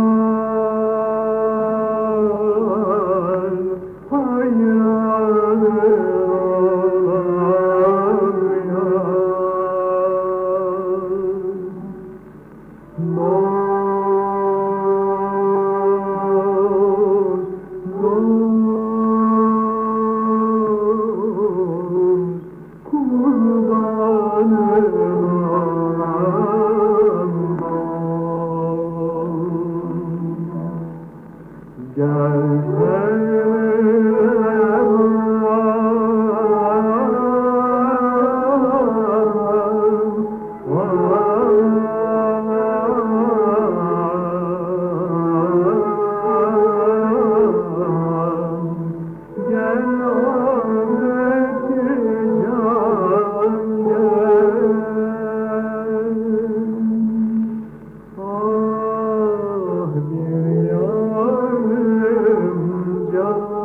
Música gel, gel. Oh.